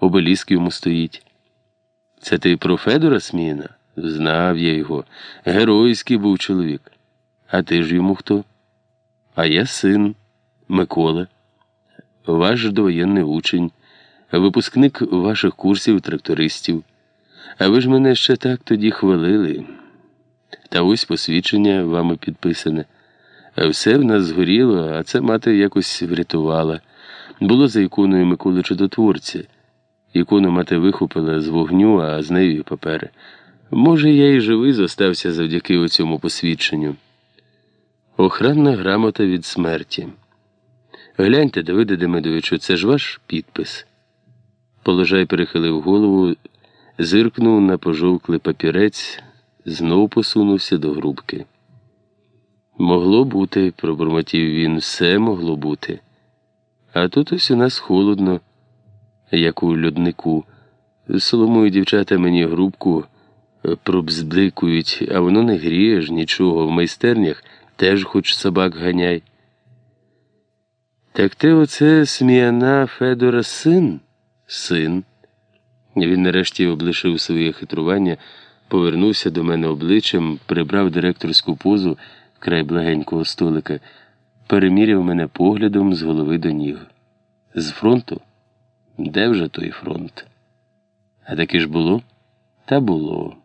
обеліск йому стоїть. Це ти про Федора Сміна? Знав я його. Геройський був чоловік. А ти ж йому хто? А я син Микола, ваш довоєнний учень, випускник ваших курсів трактористів. А ви ж мене ще так тоді хвалили. Та ось посвідчення вами підписане. Все в нас згоріло, а це мати якось врятувала. Було за іконою Миколи Чудотворця. Ікону мати вихопила з вогню, а з нею і папери. Може, я і живий зостався завдяки оцьому посвідченню. Охранна грамота від смерті. Гляньте, Давиде Демидовичу, це ж ваш підпис. Положай перехилив голову, зиркнув на пожовклий папірець, знов посунувся до грубки. Могло бути, пробурмотів він, все могло бути. А тут ось у нас холодно, як у льоднику. Соломою дівчата мені грубку пробздикують, а воно не гріє ж нічого в майстернях теж хоч собак ганяй. Так ти оце сміяна Федора син? Син. Він нарешті облишив своє хитрування, повернувся до мене обличчям, прибрав директорську позу край благенького столика, переміряв мене поглядом з голови до ніг. З фронту? Де вже той фронт? А таки ж було? Та було.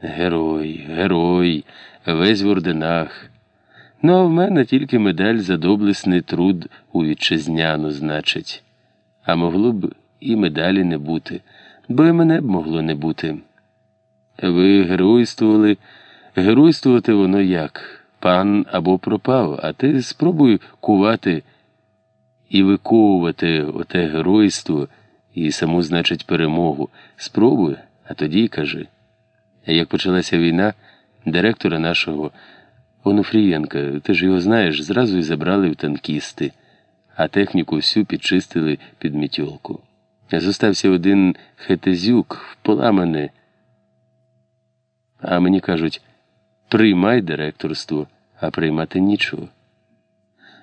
Герой, герой, весь в орденах. Ну, а в мене тільки медаль за доблесний труд у вітчизняну, значить. А могло б і медалі не бути, бо і мене б могло не бути. Ви геройствували, геройствувати воно як? Пан або пропав, а ти спробуй кувати і виковувати оте геройство і саму, значить, перемогу. Спробуй, а тоді кажи. Як почалася війна, директора нашого. Онуфрієнка, ти ж його знаєш, зразу й забрали в танкісти, а техніку всю підчистили під мітьолку. Зостався один хетезюк, поламане. А мені кажуть, приймай директорство, а приймати нічого.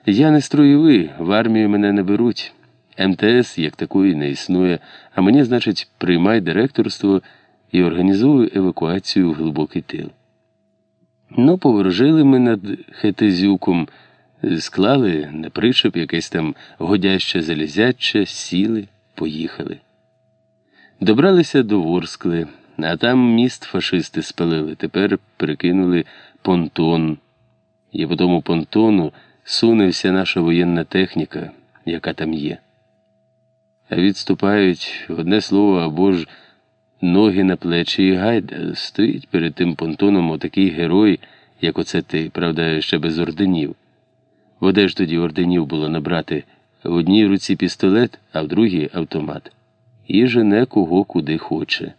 Я не строєвий, в армію мене не беруть. МТС як такої не існує, а мені, значить, приймай директорство і організую евакуацію в глибокий тил. Ну, поворожили ми над хетезюком, склали на причеп якесь там годяще залізяче, сіли, поїхали. Добралися до Ворскли, а там міст фашисти спалили, тепер перекинули понтон. І по тому понтону суне вся наша воєнна техніка, яка там є. Відступають одне слово або ж ноги на плечі і гайда. Стоїть перед тим понтоном отакий герой, як оце ти, правда, ще без орденів. Воде ж тоді орденів було набрати в одній руці пістолет, а в другій автомат. І жене кого куди хоче.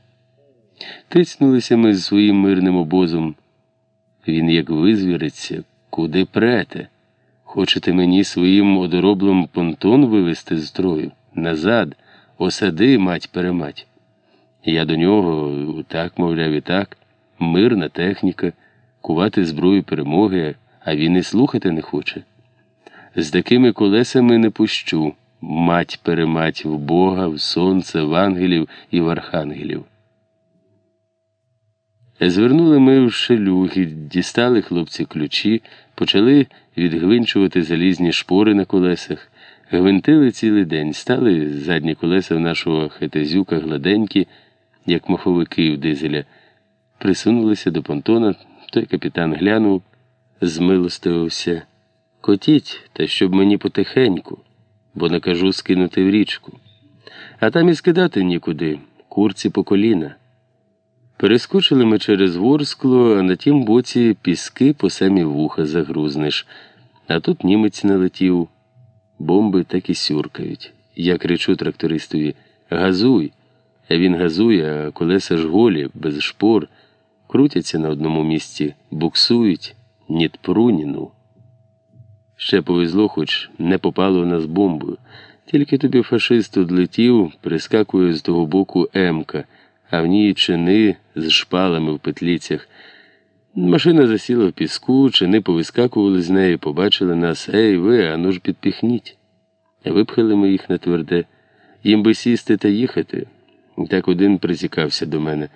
Тицнулися ми з своїм мирним обозом. Він як визвіриться, куди прете. Хочете мені своїм одороблом понтон вивести з строю? Назад, осади, мать перемать. Я до нього так, мовляв, і так, мирна техніка, кувати зброю перемоги, а він і слухати не хоче. З такими колесами не пущу мать перемать в Бога, в сонце, в ангелів і в архангелів. Звернули ми в шелюхи, дістали хлопці ключі, почали відгвинчувати залізні шпори на колесах, гвинтили цілий день, стали задні колеса в нашого хетезюка гладенькі як маховики в дизеля, присунулися до понтона, той капітан глянув, змилостивився. Котіть, та щоб мені потихеньку, бо накажу скинути в річку. А там і скидати нікуди, курці по коліна. Перескочили ми через ворскло, а на тім боці піски по самі вуха загрузнеш. А тут німець налетів. Бомби так і сюркають. Я кричу трактористові Газуй! А Він газує, а колеса ж голі, без шпор, крутяться на одному місці, буксують, ні тпру, ні ну. Ще повезло, хоч не попало в нас бомбою. Тільки тобі фашист одлетів, прискакує з того боку Емка, а в ній чини з шпалами в петліцях. Машина засіла в піску, чини повискакували з неї, побачили нас. Ей, ви, ану ж підпіхніть. Випхали ми їх на тверде. Їм би сісти та їхати. Так один притікався до мене.